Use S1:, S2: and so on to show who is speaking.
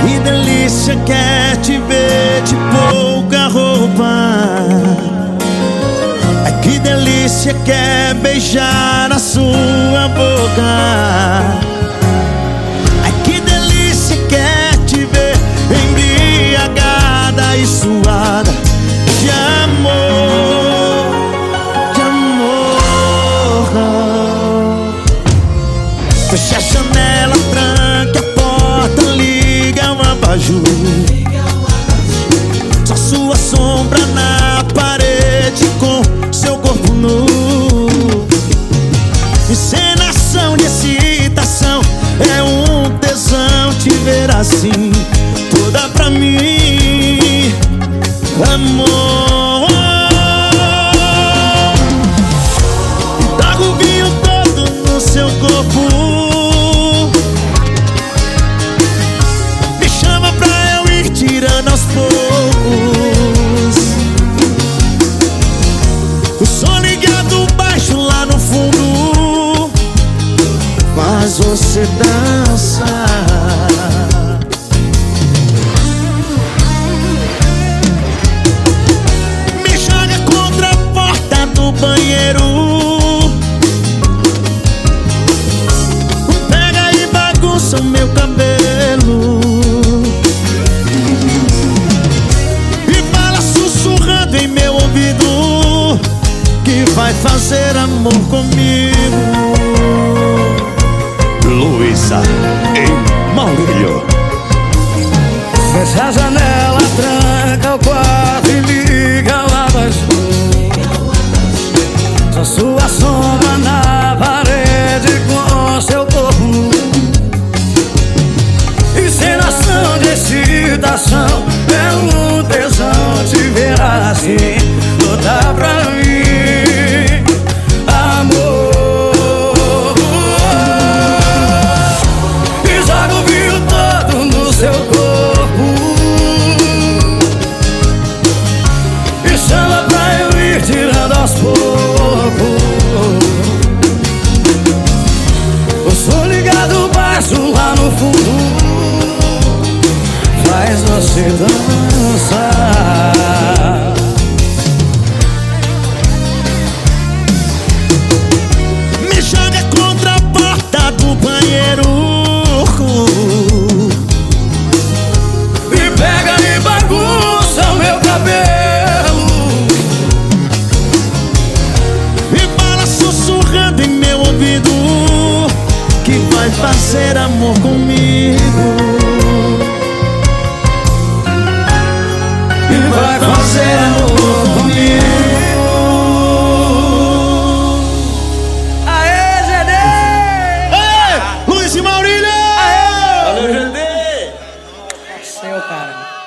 S1: Que delícia quer é te ver de pouca roupa. É que delícia quer é beijar a sua boca. A janela, a porta, liga o abajur. Só sua sombra na parede com seu corpo nu. Encenação de excitação é um tesão te ver assim, toda pra mim, faz você dançar. Me joga contra a porta do banheiro. Pega e bagunça o meu cabelo. E fala sussurrando em meu ouvido que vai fazer amor comigo. Luísa em Maurílio.
S2: Fecha a janela, tranca o quarto fundo Faz você dançar
S1: Me joga contra a porta do banheiro.
S2: vai fazer amor comigo E vai
S1: fazer amor comigo Aê, GD! Aê, Luiz e Maurílio! Aê! Valeu,
S2: GD! É seu, cara.